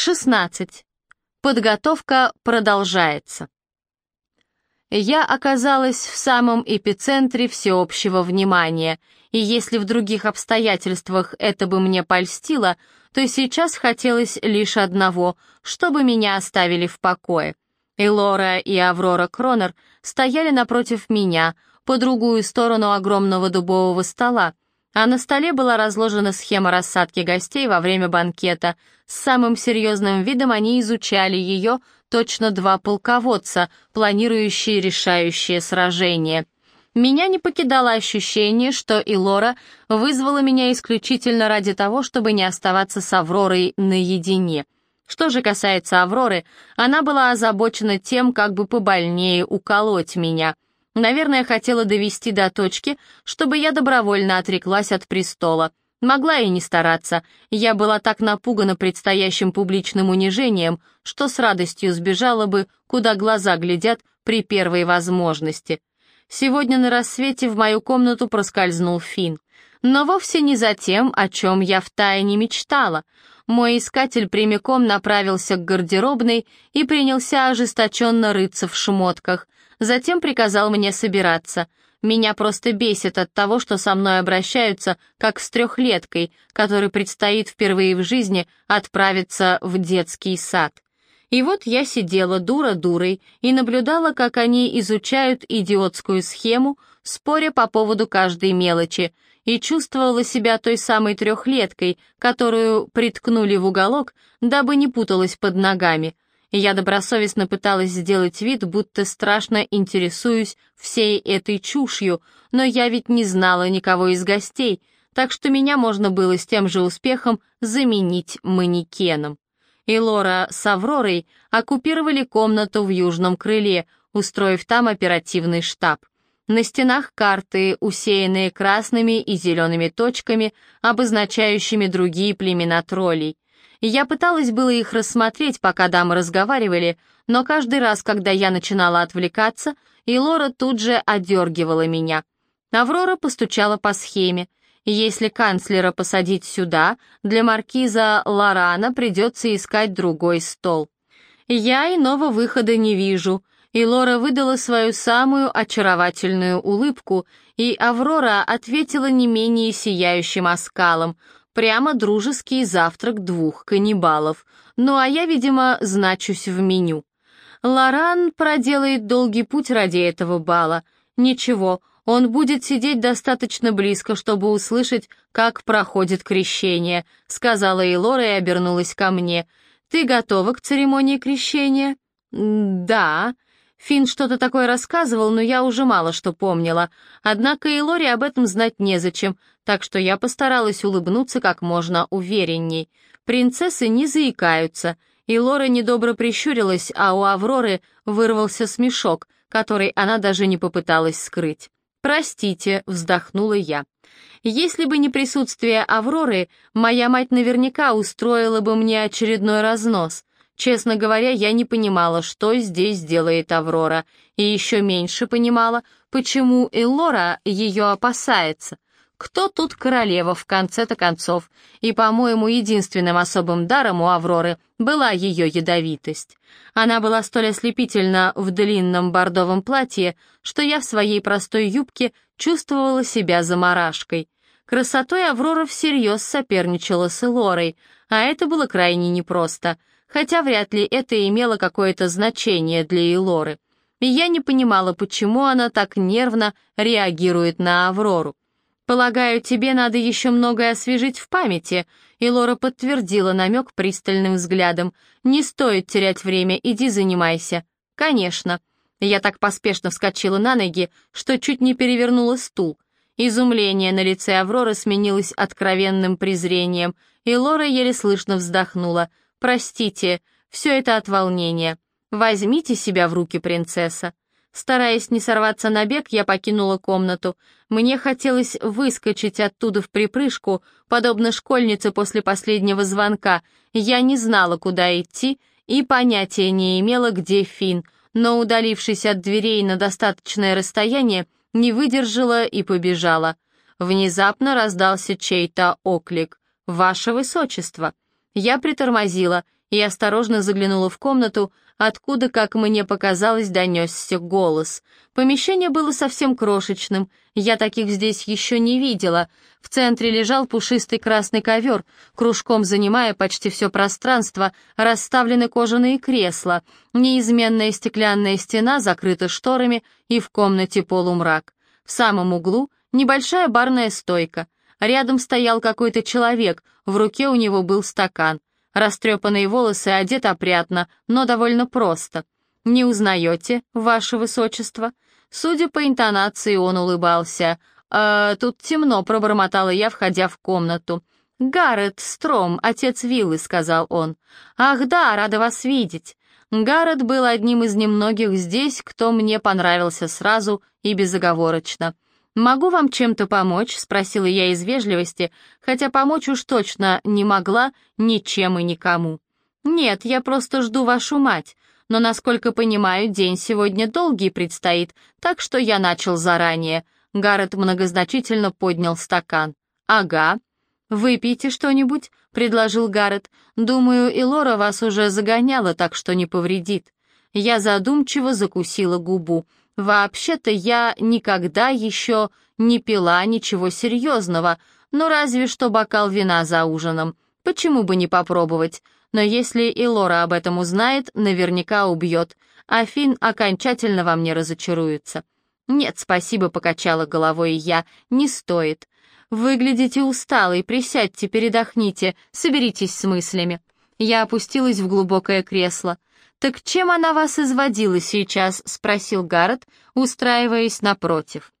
16. Подготовка продолжается. Я оказалась в самом эпицентре всеобщего внимания, и если в других обстоятельствах это бы мне польстило, то сейчас хотелось лишь одного, чтобы меня оставили в покое. И Лора, и Аврора Кронер стояли напротив меня, по другую сторону огромного дубового стола, а на столе была разложена схема рассадки гостей во время банкета. С самым серьезным видом они изучали ее, точно два полководца, планирующие решающее сражение. Меня не покидало ощущение, что и Лора вызвала меня исключительно ради того, чтобы не оставаться с Авророй наедине. Что же касается Авроры, она была озабочена тем, как бы побольнее уколоть меня — Наверное, хотела довести до точки, чтобы я добровольно отреклась от престола. Могла и не стараться. Я была так напугана предстоящим публичным унижением, что с радостью сбежала бы, куда глаза глядят при первой возможности. Сегодня на рассвете в мою комнату проскользнул Фин, Но вовсе не за тем, о чем я втайне мечтала. Мой искатель прямиком направился к гардеробной и принялся ожесточенно рыться в шмотках — Затем приказал мне собираться. Меня просто бесит от того, что со мной обращаются, как с трехлеткой, которой предстоит впервые в жизни отправиться в детский сад. И вот я сидела дура дурой и наблюдала, как они изучают идиотскую схему, споря по поводу каждой мелочи, и чувствовала себя той самой трехлеткой, которую приткнули в уголок, дабы не путалась под ногами — я добросовестно пыталась сделать вид, будто страшно интересуюсь всей этой чушью, но я ведь не знала никого из гостей, так что меня можно было с тем же успехом заменить манекеном. И Лора с Авророй оккупировали комнату в южном крыле, устроив там оперативный штаб. На стенах карты, усеянные красными и зелеными точками, обозначающими другие племена троллей — я пыталась было их рассмотреть, пока дамы разговаривали, но каждый раз, когда я начинала отвлекаться, и Лора тут же одергивала меня. Аврора постучала по схеме. Если канцлера посадить сюда, для маркиза Лорана придется искать другой стол. Я иного выхода не вижу, и Лора выдала свою самую очаровательную улыбку, и Аврора ответила не менее сияющим оскалом — Прямо дружеский завтрак двух каннибалов. Ну а я, видимо, значусь в меню. Лоран проделает долгий путь ради этого бала. Ничего, он будет сидеть достаточно близко, чтобы услышать, как проходит крещение», — сказала Элора и обернулась ко мне. «Ты готова к церемонии крещения?» «Да», Финн что-то такое рассказывал, но я уже мало что помнила. Однако и Лори об этом знать незачем, так что я постаралась улыбнуться как можно уверенней. Принцессы не заикаются, и Лора недобро прищурилась, а у Авроры вырвался смешок, который она даже не попыталась скрыть. «Простите», — вздохнула я. «Если бы не присутствие Авроры, моя мать наверняка устроила бы мне очередной разнос. Честно говоря, я не понимала, что здесь делает Аврора, и еще меньше понимала, почему Эллора ее опасается. Кто тут королева в конце-то концов? И, по-моему, единственным особым даром у Авроры была ее ядовитость. Она была столь ослепительна в длинном бордовом платье, что я в своей простой юбке чувствовала себя заморашкой. Красотой Аврора всерьез соперничала с Элорой, а это было крайне непросто — хотя вряд ли это имело какое-то значение для Элоры. И я не понимала, почему она так нервно реагирует на Аврору. «Полагаю, тебе надо еще многое освежить в памяти», и подтвердила намек пристальным взглядом. «Не стоит терять время, иди занимайся». «Конечно». Я так поспешно вскочила на ноги, что чуть не перевернула стул. Изумление на лице Авроры сменилось откровенным презрением, и Лора еле слышно вздохнула. «Простите, все это от волнения. Возьмите себя в руки, принцесса». Стараясь не сорваться на бег, я покинула комнату. Мне хотелось выскочить оттуда в припрыжку, подобно школьнице после последнего звонка. Я не знала, куда идти, и понятия не имела, где Фин, но, удалившись от дверей на достаточное расстояние, не выдержала и побежала. Внезапно раздался чей-то оклик. «Ваше высочество!» Я притормозила, и осторожно заглянула в комнату, откуда, как мне показалось, донесся голос. Помещение было совсем крошечным, я таких здесь еще не видела. В центре лежал пушистый красный ковер, кружком занимая почти все пространство, расставлены кожаные кресла, неизменная стеклянная стена закрыта шторами и в комнате полумрак. В самом углу небольшая барная стойка. Рядом стоял какой-то человек, в руке у него был стакан. Растрепанные волосы одет опрятно, но довольно просто. «Не узнаете, ваше высочество?» Судя по интонации, он улыбался. «Э, «Тут темно», — пробормотала я, входя в комнату. «Гаррет Стром, отец Виллы», — сказал он. «Ах да, рада вас видеть». Гаррет был одним из немногих здесь, кто мне понравился сразу и безоговорочно. «Могу вам чем-то помочь?» — спросила я из вежливости, хотя помочь уж точно не могла ничем и никому. «Нет, я просто жду вашу мать, но, насколько понимаю, день сегодня долгий предстоит, так что я начал заранее». Гаррет многозначительно поднял стакан. «Ага. Выпейте что-нибудь», — предложил Гаррет. «Думаю, и Лора вас уже загоняла, так что не повредит». Я задумчиво закусила губу. Вообще-то я никогда еще не пила ничего серьезного, ну разве что бокал вина за ужином. Почему бы не попробовать? Но если и Лора об этом узнает, наверняка убьет, а Финн окончательно во мне разочаруется. «Нет, спасибо», — покачала головой я, — «не стоит. Выглядите усталой, присядьте, передохните, соберитесь с мыслями». Я опустилась в глубокое кресло. «Так чем она вас изводила сейчас?» — спросил Гаррет, устраиваясь напротив.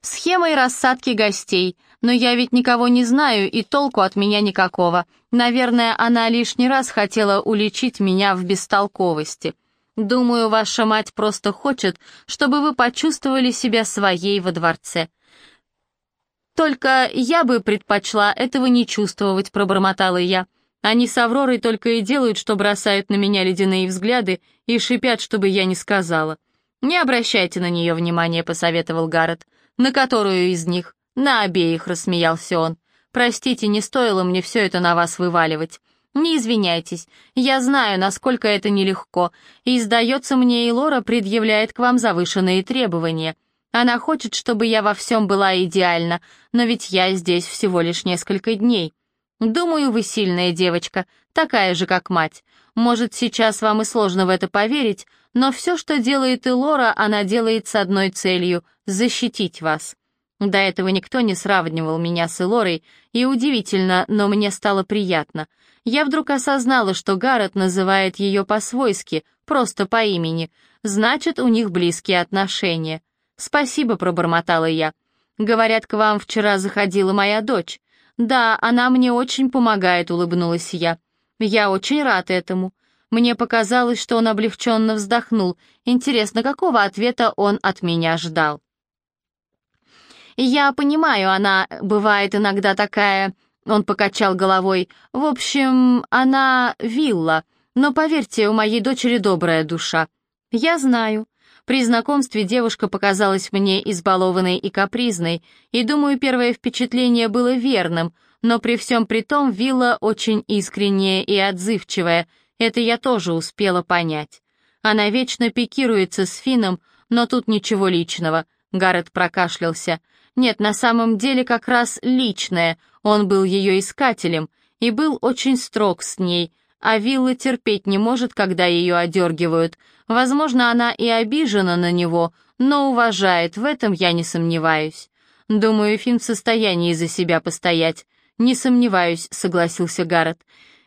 «Схемой рассадки гостей, но я ведь никого не знаю, и толку от меня никакого. Наверное, она лишний раз хотела уличить меня в бестолковости. Думаю, ваша мать просто хочет, чтобы вы почувствовали себя своей во дворце». «Только я бы предпочла этого не чувствовать», — пробормотала я. Они с Авророй только и делают, что бросают на меня ледяные взгляды и шипят, чтобы я не сказала. «Не обращайте на нее внимания», — посоветовал Гаррет. «На которую из них?» «На обеих», — рассмеялся он. «Простите, не стоило мне все это на вас вываливать. Не извиняйтесь, я знаю, насколько это нелегко, и, сдается мне, и Лора предъявляет к вам завышенные требования. Она хочет, чтобы я во всем была идеальна, но ведь я здесь всего лишь несколько дней. Думаю, вы сильная девочка, такая же, как мать. Может, сейчас вам и сложно в это поверить, но все, что делает и Лора, она делает с одной целью — защитить вас. До этого никто не сравнивал меня с Элорой, и удивительно, но мне стало приятно. Я вдруг осознала, что Гаррет называет ее по-свойски, просто по имени. Значит, у них близкие отношения. «Спасибо», — пробормотала я. «Говорят, к вам вчера заходила моя дочь. «Да, она мне очень помогает», — улыбнулась я. «Я очень рад этому». Мне показалось, что он облегченно вздохнул. Интересно, какого ответа он от меня ждал? «Я понимаю, она бывает иногда такая...» Он покачал головой. «В общем, она вилла, но поверьте, у моей дочери добрая душа». «Я знаю. При знакомстве девушка показалась мне избалованной и капризной, и, думаю, первое впечатление было верным, но при всем при том вилла очень искренняя и отзывчивая, это я тоже успела понять. Она вечно пикируется с Фином, но тут ничего личного. Гаррет прокашлялся. Нет, на самом деле как раз личное, он был ее искателем и был очень строг с ней — а Вилла терпеть не может, когда ее одергивают. Возможно, она и обижена на него, но уважает, в этом я не сомневаюсь. Думаю, Финн в состоянии за себя постоять. Не сомневаюсь, согласился Гаррет.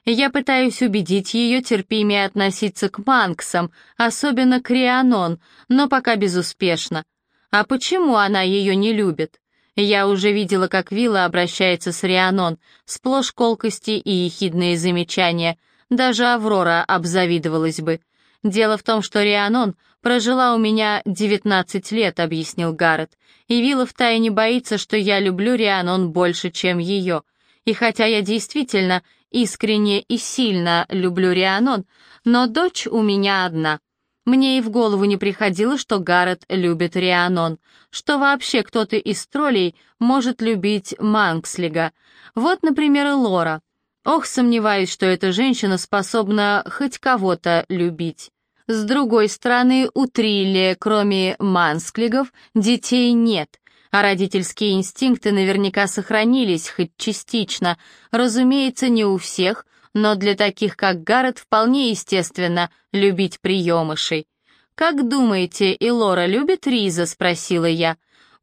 Я пытаюсь убедить ее терпимее относиться к Манксам, особенно к Рианон, но пока безуспешно. А почему она ее не любит? Я уже видела, как Вилла обращается с Рианон, сплошь колкости и ехидные замечания — даже Аврора обзавидовалась бы. Дело в том, что Рианон прожила у меня 19 лет, объяснил Гаррет, и Вилла втайне боится, что я люблю Рианон больше, чем ее. И хотя я действительно искренне и сильно люблю Рианон, но дочь у меня одна. Мне и в голову не приходило, что Гаррет любит Рианон, что вообще кто-то из троллей может любить Манкслига. Вот, например, и Лора. Ох, сомневаюсь, что эта женщина способна хоть кого-то любить. С другой стороны, у Трилли, кроме мансклигов, детей нет, а родительские инстинкты наверняка сохранились, хоть частично. Разумеется, не у всех, но для таких, как Гаррет, вполне естественно любить приемышей. «Как думаете, Илора любит Риза?» — спросила я.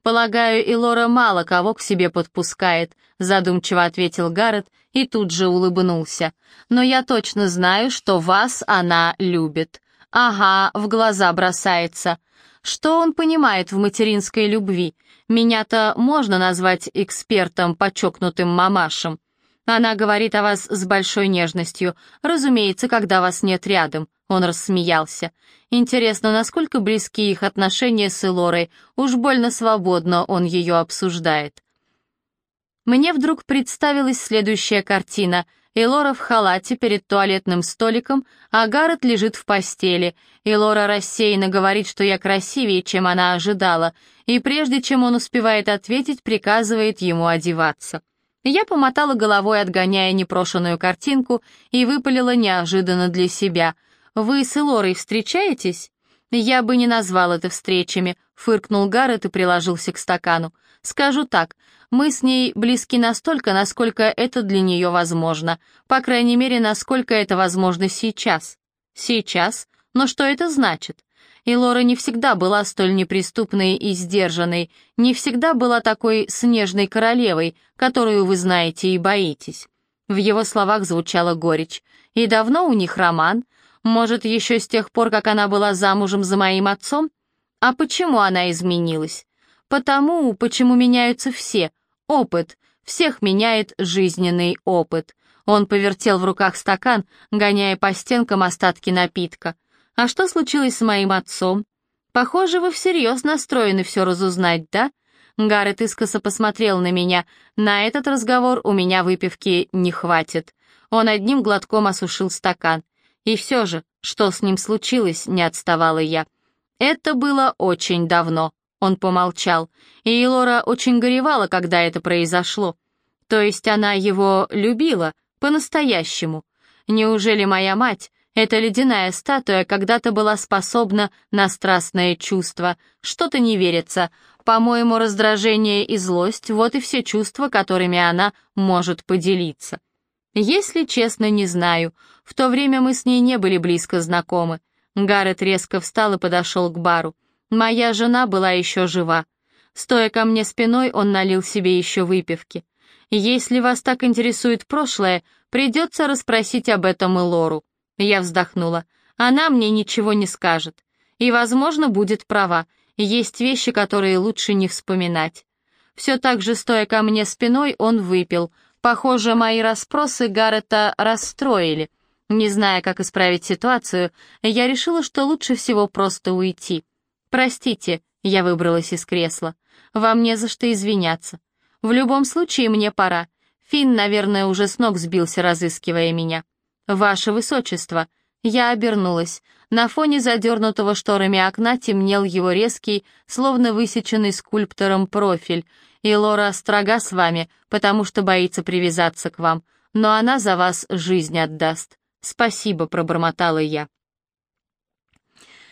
«Полагаю, Илора мало кого к себе подпускает», — задумчиво ответил Гаррет и тут же улыбнулся. «Но я точно знаю, что вас она любит». «Ага, в глаза бросается. Что он понимает в материнской любви? Меня-то можно назвать экспертом по чокнутым мамашам. Она говорит о вас с большой нежностью, разумеется, когда вас нет рядом. Он рассмеялся. Интересно, насколько близки их отношения с Элорой, уж больно свободно он ее обсуждает. Мне вдруг представилась следующая картина. Элора в халате перед туалетным столиком, а Гаррет лежит в постели. Элора рассеянно говорит, что я красивее, чем она ожидала, и прежде чем он успевает ответить, приказывает ему одеваться. Я помотала головой, отгоняя непрошенную картинку, и выпалила неожиданно для себя. «Вы с Элорой встречаетесь?» «Я бы не назвал это встречами», — фыркнул Гаррет и приложился к стакану. «Скажу так, мы с ней близки настолько, насколько это для нее возможно. По крайней мере, насколько это возможно сейчас. Сейчас? Но что это значит? И Лора не всегда была столь неприступной и сдержанной, не всегда была такой снежной королевой, которую вы знаете и боитесь. В его словах звучала горечь. И давно у них роман? Может, еще с тех пор, как она была замужем за моим отцом? А почему она изменилась? Потому, почему меняются все. Опыт. Всех меняет жизненный опыт. Он повертел в руках стакан, гоняя по стенкам остатки напитка. «А что случилось с моим отцом?» «Похоже, вы всерьез настроены все разузнать, да?» Гаррет искоса посмотрел на меня. «На этот разговор у меня выпивки не хватит». Он одним глотком осушил стакан. «И все же, что с ним случилось?» — не отставала я. «Это было очень давно», он помолчал, и Лора очень горевала, когда это произошло. То есть она его любила, по-настоящему. Неужели моя мать, эта ледяная статуя, когда-то была способна на страстное чувство? Что-то не верится. По-моему, раздражение и злость — вот и все чувства, которыми она может поделиться. Если честно, не знаю. В то время мы с ней не были близко знакомы. Гаррет резко встал и подошел к бару. Моя жена была еще жива. Стоя ко мне спиной, он налил себе еще выпивки. Если вас так интересует прошлое, придется расспросить об этом и Лору. Я вздохнула. Она мне ничего не скажет. И, возможно, будет права. Есть вещи, которые лучше не вспоминать. Все так же, стоя ко мне спиной, он выпил. Похоже, мои расспросы Гаррета расстроили. Не зная, как исправить ситуацию, я решила, что лучше всего просто уйти. «Простите», — я выбралась из кресла. «Вам не за что извиняться. В любом случае мне пора. Финн, наверное, уже с ног сбился, разыскивая меня. Ваше Высочество». Я обернулась. На фоне задернутого шторами окна темнел его резкий, словно высеченный скульптором профиль. И Лора строга с вами, потому что боится привязаться к вам, но она за вас жизнь отдаст. Спасибо, пробормотала я.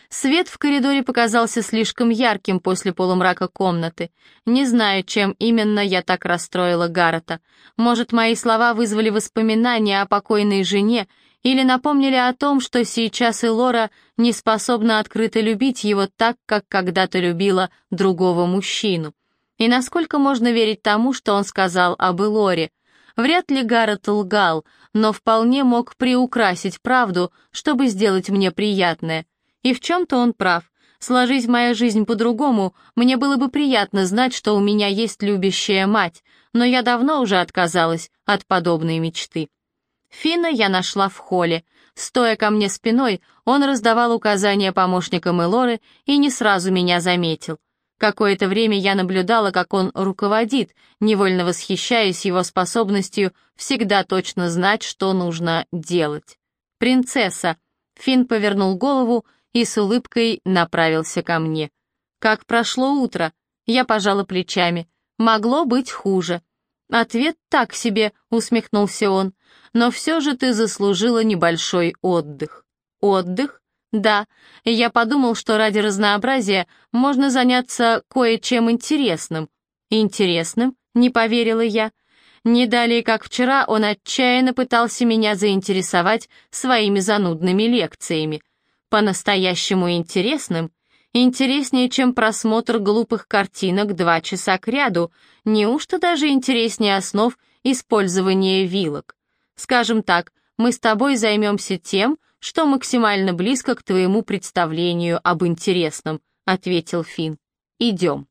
Свет в коридоре показался слишком ярким после полумрака комнаты. Не знаю, чем именно я так расстроила Гаррета. Может, мои слова вызвали воспоминания о покойной жене или напомнили о том, что сейчас и Лора не способна открыто любить его так, как когда-то любила другого мужчину. И насколько можно верить тому, что он сказал об Элоре? Вряд ли Гаррет лгал, но вполне мог приукрасить правду, чтобы сделать мне приятное — и в чем-то он прав. Сложись моя жизнь по-другому, мне было бы приятно знать, что у меня есть любящая мать, но я давно уже отказалась от подобной мечты. Фина я нашла в холле. Стоя ко мне спиной, он раздавал указания помощникам Элоры и не сразу меня заметил. Какое-то время я наблюдала, как он руководит, невольно восхищаясь его способностью всегда точно знать, что нужно делать. «Принцесса!» Фин повернул голову и с улыбкой направился ко мне. «Как прошло утро?» Я пожала плечами. «Могло быть хуже». Ответ так себе, усмехнулся он. Но все же ты заслужила небольшой отдых. Отдых? Да, я подумал, что ради разнообразия можно заняться кое-чем интересным. Интересным? Не поверила я. Не далее, как вчера, он отчаянно пытался меня заинтересовать своими занудными лекциями. По-настоящему интересным? Интереснее, чем просмотр глупых картинок два часа кряду. Неужто даже интереснее основ использования вилок? Скажем так, мы с тобой займемся тем, что максимально близко к твоему представлению об интересном», — ответил Финн. «Идем».